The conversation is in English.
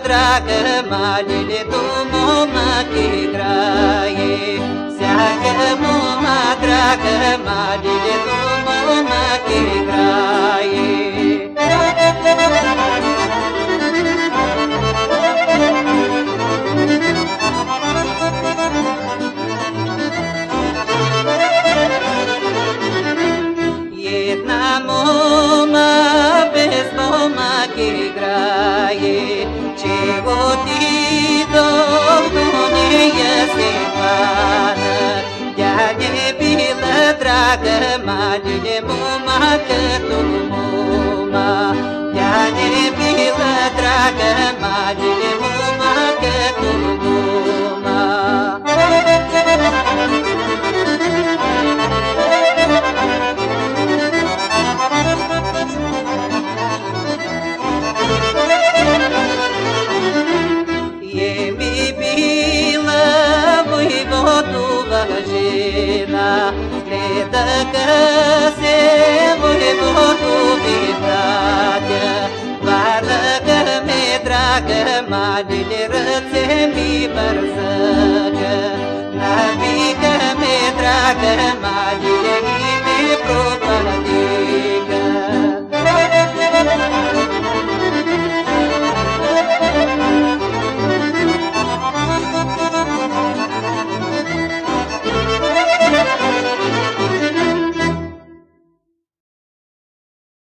у ті добро діло волосило, бродило в чанки, горої граєке, всякому матраке малілі graje, čego ti dobro nije. Ja ne. Ja ne maline regina Crede că se voi motivitate Vară că mi dragă, malile rățe mi bărzăcă Navică mi dragă, malile